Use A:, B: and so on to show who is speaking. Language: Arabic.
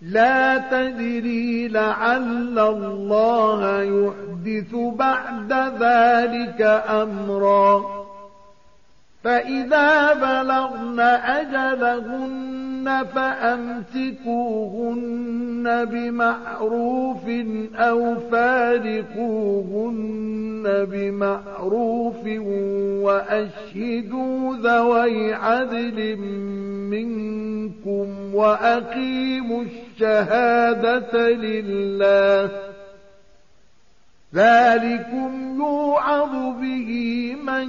A: لا تدري لعل الله يحدث بعد ذلك أمرا. فإذا بلغن أجلهن فأمسكوهن بمعروف أو فارقوهن بمعروف وأشهدوا ذوي عدل منكم وأقيموا الشهادة لله ذلكم يوعظ به من